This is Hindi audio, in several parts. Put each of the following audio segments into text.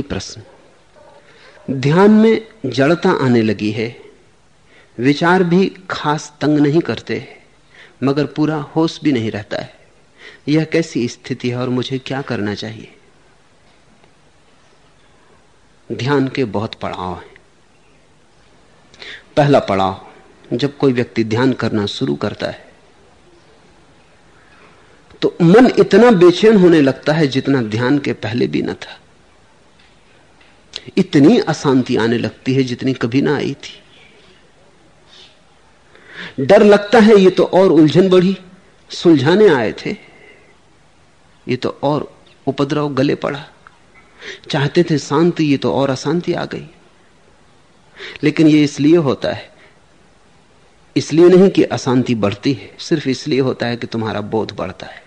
आखिरी प्रश्न। ध्यान में जड़ता आने लगी है। विचार भी खास तंग नहीं करते, मगर पूरा होश भी नहीं रहता है। यह कैसी स्थिति है और मुझे क्या करना चाहिए? ध्यान के बहुत पड़ाव हैं। पहला पड़ाव, जब कोई व्यक्ति ध्यान करना शुरू करता है तो मन इतना बेचैन होने लगता है जितना ध्यान के पहले भी न था। इतनी अशांति आने लगती है जितनी कभी ना आई थी। डर लगता है, ये तो और उलझन बढ़ी। सुलझाने आए थे, ये तो और उपद्रव गले पड़ा। चाहते थे शांति, ये तो और अशांति आ गई। लेकिन ये इसलिए होता है, इसलिए नहीं कि अशांति बढ़ती है, सिर्फ़ इसलिए होता है कि तुम्हारा बोध बढ़ता है।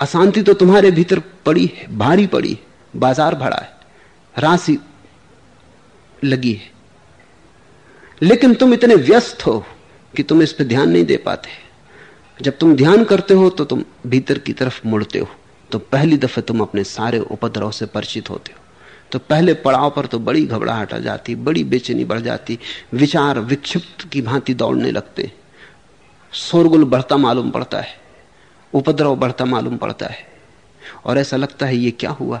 अशांति तो तुम्हारे भीतर पड़ी है, भारी पड़ी है, बाज़ार भरा है, राशि लगी है। लेकिन तुम इतने व्यस्त हो कि तुम इस पर ध्यान नहीं दे पाते। जब तुम ध्यान करते हो तो तुम भीतर की तरफ़ मुड़ते हो। तो पहली दफे तुम अपने सारे उपद्रव से परिचित होते हो। तो पहले पड़ाव पर तो बड़ी घबराहट आ जाती, बड़ी बेचैनी बढ़ जाती, विचार विक्षिप्त की भांति दौड़ने लगते। शोरगुल बढ़ता मालूम पड़ता है, उपद्रव बढ़ता मालूम पड़ता है। और ऐसा लगता है, ये क्या हुआ?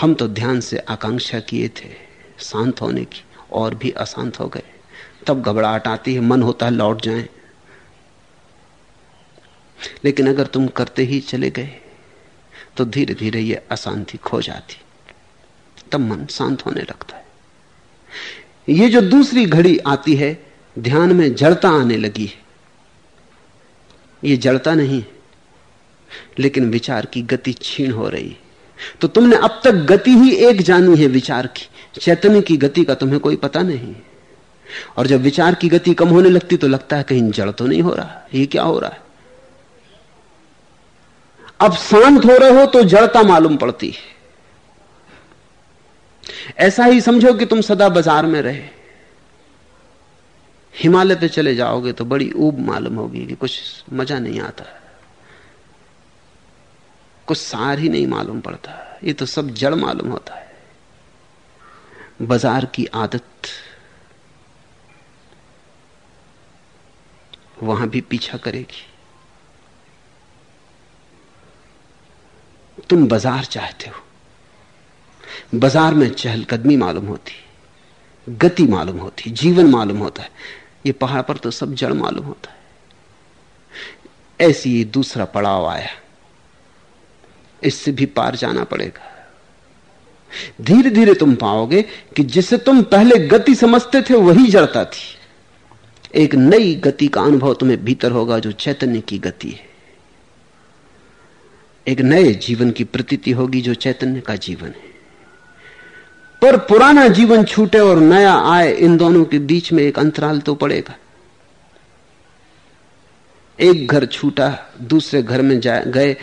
हम तो ध्यान से आकांक्षा किए थे। शांत होने की, और भी अशांत हो गए। तब घबराहट आती है, मन होता है, लौट जाएँ। लेकिन अगर तुम करते ही चले गए तो धीरे धीरे ये अशांति खो जाती। तब मन शांत होने लगता है। ये जो दूसरी घड़ी आती है, ध्यान में जड़ता आने लगी है। ये जड़ता नहीं, लेकिन विचार की गति छीण हो रही है। तो तुमने अब तक गति ही एक जानी है विचार की। चैतन्य की गति का तुम्हें कोई पता नहीं। और जब विचार की गति कम होने लगती तो लगता है कहीं जड़ तो नहीं हो रहा। ये क्या हो रहा है? अब शांत हो रहे हो तो जड़ता मालूम पड़ती है। ऐसा ही समझो कि तुम सदा बाज़ार में रहे। हिमालय पे चले जाओगे तो बड़ी ऊब मालूम होगी कि कुछ मज़ा नहीं आता। कुछ सार ही नहीं मालूम पड़ता। ये तो सब जड़ मालूम होता है। बाज़ार की आदत। वहाँ भी पीछा करेगी। तुम बाज़ार चाहते हो। बाज़ार में चहलकदमी मालूम होती, गति मालूम होती, जीवन मालूम होता है। ये पहाड़ पर तो सब जड़ मालूम होता है। ऐसी दूसरा पड़ाव आया। इससे भी पार जाना पड़ेगा। धीरे धीरे तुम पाओगे कि जिसे तुम पहले गति समझते थे, वही जड़ता थी। एक नई गति का अनुभव तुम्हें भीतर होगा, जो चैतन्य की गति है। एक नए जीवन की प्रतीति होगी, जो चैतन्य का जीवन है। पर पुराना जीवन छूटे और नया आए, इन दोनों के बीच में एक अंतराल तो पड़ेगा। एक घर छूटा, दूसरे घर में जा, गए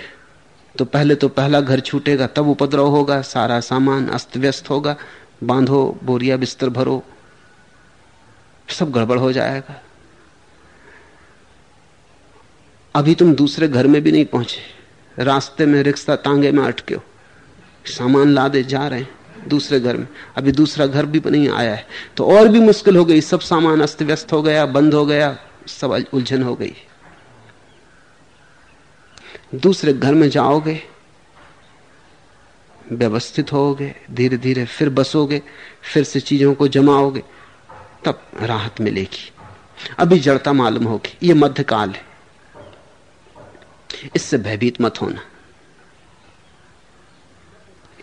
तो पहले तो पहला घर छूटेगा, तब उपद्रव होगा, सारा सामान अस्त व्यस्त होगा, बांधो, बोरिया बिस्तर भरो, सब गड़बड़ हो जाएगा। अभी तुम दूसरे घर में भी नहीं पहुँचे, रास्ते में, रिक्शा तांगे में अटके हो, सामान लादे जा रहे हैं दूसरे घर में। अभी दूसरा घर भी नहीं आया है तो और भी मुश्किल हो गई, सब सामान अस्त व्यस्त हो गया, बंद हो गया, सब उलझन हो गई। दूसरे घर में जाओगे, व्यवस्थित होगे धीरे धीरे फिर बसोगे, फिर से चीज़ों को जमाओगे, तब राहत मिलेगी। अभी जड़ता मालूम होगी, ये मध्यकाल है। इससे भयभीत मत होना।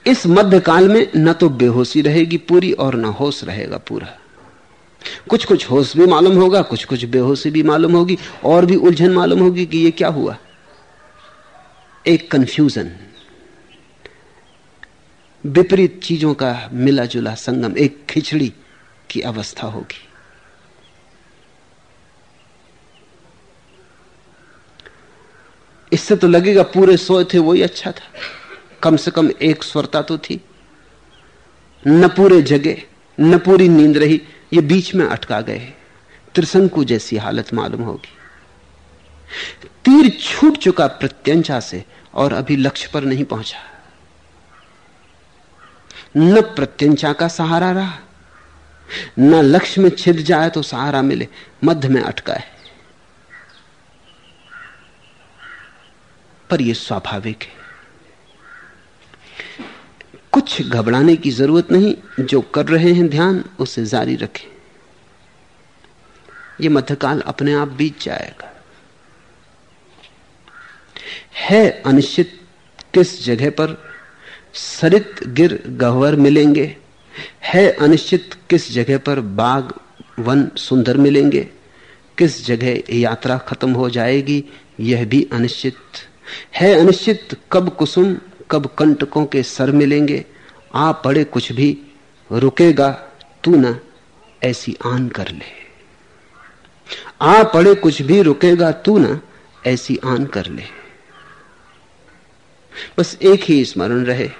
इस मध्यकाल में न तो बेहोशी रहेगी पूरी और न होश रहेगा पूरा। कुछ कुछ होश भी मालूम होगा कुछ कुछ बेहोशी भी मालूम होगी, और भी उलझन मालूम होगी कि ये क्या हुआ। एक कंफ्यूजन विपरीत चीज़ों का मिला जुला संगम, एक खिचड़ी की अवस्था होगी। इससे तो लगेगा पूरे सोए थे वही अच्छा था। कम से कम एक स्वरता तो थी। न पूरे जगे, न पूरी नींद रही, ये बीच में अटका गए। त्रिशंकु जैसी हालत मालूम होगी। तीर छूट चुका प्रत्यंचा से और अभी लक्ष्य पर नहीं पहुँचा। न प्रत्यंचा का सहारा रहा, न लक्ष्य में छिद जाए तो सहारा मिले, मध्य में अटका है। पर यह स्वाभाविक है। कुछ घबराने की ज़रूरत नहीं, जो कर रहे हैं ध्यान, उसे जारी रखें। यह मध्यकाल अपने आप बीत जाएगा। है अनिश्चित किस जगह पर? सरित, गिर, गहवर मिलेंगे। है अनिश्चित किस जगह पर? बाग वन, सुंदर मिलेंगे। किस जगह यात्रा खत्म हो जाएगी? यह भी अनिश्चित। है अनिश्चित कब कुसुम, कब कंटकों के सर मिलेंगे। आ पड़े कुछ भी, रुकेगा तू ना, ऐसी आन कर ले। आ पड़े कुछ भी, रुकेगा तू ना, ऐसी आन कर ले। बस एक ही स्मरण रहे,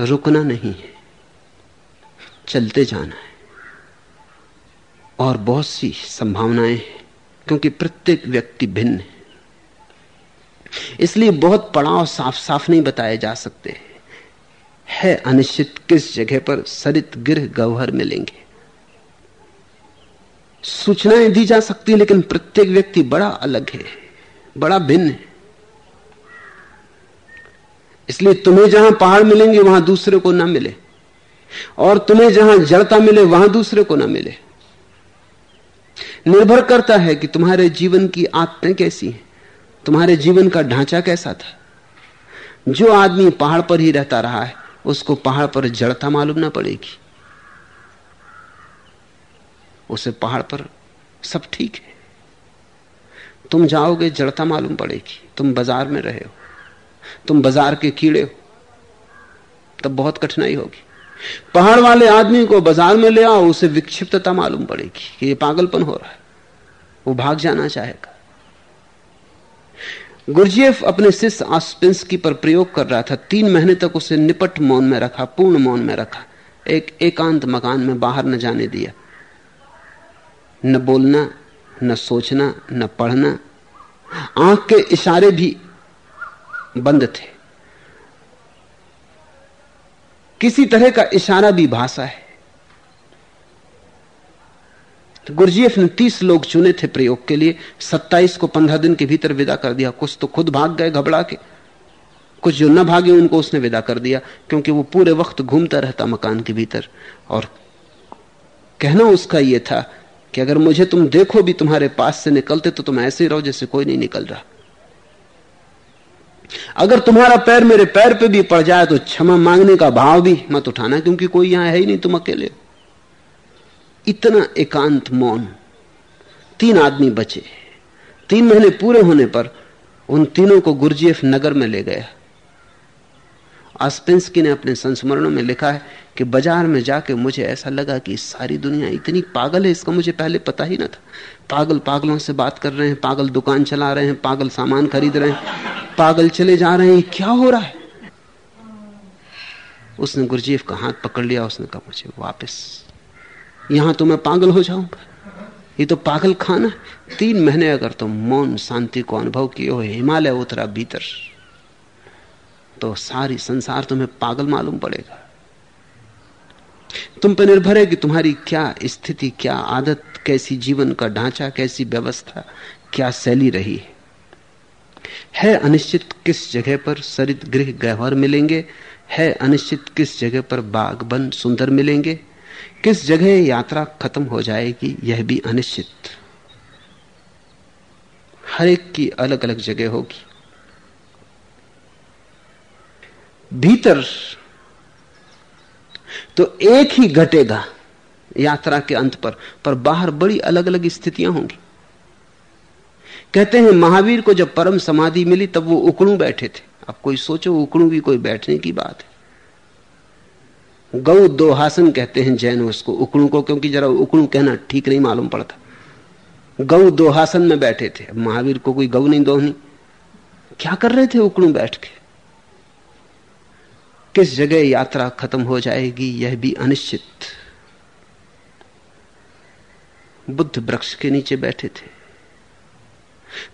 रुकना नहीं है, चलते जाना है। और बहुत सी संभावनाएँ हैं, क्योंकि प्रत्येक व्यक्ति भिन्न है। इसलिए बहुत पड़ाव साफ़ साफ़ नहीं बताए जा सकते। है अनिश्चित किस जगह पर सरित गिर गौहर मिलेंगे। सूचनाएँ दी जा सकती लेकिन प्रत्येक व्यक्ति बड़ा अलग है, बड़ा भिन्न है। इसलिए तुम्हें जहाँ पहाड़ मिलेंगे, वहाँ दूसरे को ना मिले। और तुम्हें जहाँ जड़ता मिले, वहाँ दूसरे को ना मिले। निर्भर करता है कि तुम्हारे जीवन की आदतें कैसी हैं। तुम्हारे जीवन का ढांचा कैसा था। जो आदमी पहाड़ पर ही रहता रहा है, उसको पहाड़ पर जड़ता मालूम ना पड़ेगी। उसे पहाड़ पर सब ठीक है। तुम जाओगे, जड़ता मालूम पड़ेगी। तुम बाज़ार में रहे हो। तुम बाज़ार के कीड़े हो। तब बहुत कठिनाई होगी। पहाड़ वाले आदमी को बाज़ार में ले आओ, उसे विक्षिप्तता मालूम पड़ेगी कि ये पागलपन हो रहा है। वो भाग जाना चाहेगा। गुरजेफ अपने शिष्य आस्पिंसकी पर प्रयोग कर रहा था। तीन महीने तक उसे निपट मौन में रखा, पूर्ण मौन में रखा। एक एकांत मकान में बाहर न जाने दिया। न बोलना, न सोचना, न पढ़ना। आँख के इशारे भी बंद थे। किसी तरह का इशारा भी भाषा है। तो गुरजीएफ ने तीस लोग चुने थे प्रयोग के लिए। सत्ताईस को पंद्रह दिन के भीतर विदा कर दिया। कुछ तो खुद भाग गए घबरा के। कुछ जो न भागे, उनको उसने विदा कर दिया, क्योंकि वो पूरे वक्त घूमता रहता मकान के भीतर। और कहना उसका यह था कि अगर मुझे तुम देखो भी तुम्हारे पास से निकलते तो तुम ऐसे ही रहो जैसे कोई नहीं निकल रहा। अगर तुम्हारा पैर मेरे पैर पे भी पड़ जाए तो क्षमा मांगने का भाव भी मत उठाना, क्योंकि कोई यहाँ है ही नहीं तुम अकेले इतना एकांत मौन, तीन आदमी बचे। तीन महीने पूरे होने पर उन तीनों को गुरजीएफ नगर में ले गया। आस्पेंसकी ने अपने संस्मरणों में लिखा है कि बाज़ार में जाके मुझे ऐसा लगा कि सारी दुनिया इतनी पागल है, इसका मुझे पहले पता ही ना था। पागल पागलों से बात कर रहे हैं, पागल दुकान चला रहे हैं, पागल सामान खरीद रहे हैं। पागल चले जा रहे हैं, क्या हो रहा है? उसने गुरजीफ का हाथ पकड़ लिया, उसने कहा, मुझे वापस, यहाँ तो मैं पागल हो जाऊँगा। ये तो पागल खाना तीन महीने अगर तुम तो मौन शांति को अनुभव किए हो, हिमालय उतरा भीतर तो सारी संसार तुम्हें पागल मालूम पड़ेगा। तुम पर निर्भर है कि तुम्हारी क्या स्थिति, क्या आदत, कैसी जीवन का ढांचा, कैसी व्यवस्था, क्या शैली रही है। है अनिश्चित किस जगह पर सरित गृह गहवर मिलेंगे? है अनिश्चित किस जगह पर बाग बन सुंदर मिलेंगे? किस जगह यात्रा खत्म हो जाएगी, यह भी अनिश्चित। हर एक की अलग अलग जगह होगी। भीतर तो एक ही घटेगा यात्रा के अंत पर पर बाहर बड़ी अलग अलग स्थितियाँ होंगी। कहते हैं, महावीर को जब परम समाधि मिली, तब वो उकड़ू बैठे थे। अब कोई सोचो, उकड़ू भी कोई बैठने की बात है। गौ दोहासन कहते हैं जैन उसको, उकड़ू को, क्योंकि जरा उकड़ू कहना ठीक नहीं मालूम पड़ता। गौ दोहासन में बैठे थे। महावीर को कोई गऊ नहीं दोहनी। क्या कर रहे थे उकड़ू बैठ के? किस जगह यात्रा खत्म हो जाएगी, यह भी अनिश्चित। बुद्ध वृक्ष के नीचे बैठे थे।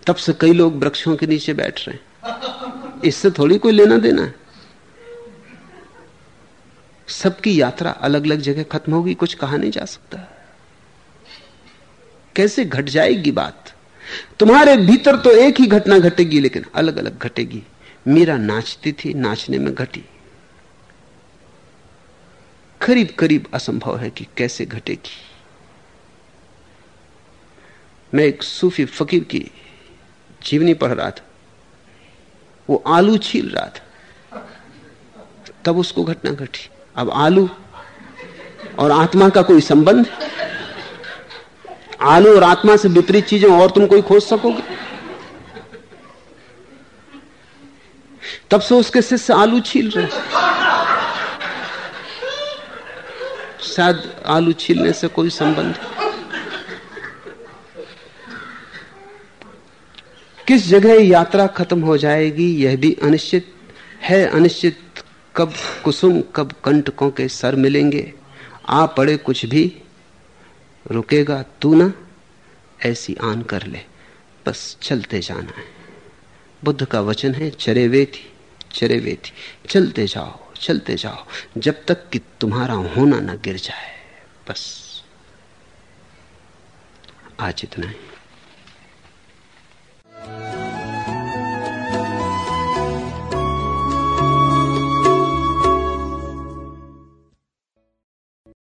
तब से कई लोग वृक्षों के नीचे बैठ रहे हैं। इससे थोड़ी कोई लेना देना है। सबकी यात्रा अलग अलग जगह खत्म होगी, कुछ कहा नहीं जा सकता। कैसे घट जाएगी बात? तुम्हारे भीतर तो एक ही घटना घटेगी, लेकिन अलग अलग घटेगी। मीरा नाचती थी, नाचने में घटी। करीब करीब असंभव है कि कैसे घटेगी। मैं एक सूफी फकीर की जीवनी पढ़ रहा था। वो आलू छील रहा था। तब उसको घटना घटी। अब आलू और आत्मा का कोई संबंध? आलू और आत्मा से विपरीत चीज़ें और तुम कोई खोज सकोगे? तब से उसके शिष्य आलू छील रहे शायद आलू छीलने से कोई संबंध? किस जगह यात्रा खत्म हो जाएगी यह भी अनिश्चित है अनिश्चित। कब कुसुम, कब कंटकों के सर मिलेंगे। आ पड़े कुछ भी, रुकेगा तू ना, ऐसी आन कर ले। बस चलते जाना है। बुद्ध का वचन है, चरे वे थी चरे वे थी चलते जाओ चलते जाओ, जब तक कि तुम्हारा होना ना गिर जाए। बस। आज इतना ही। Bye.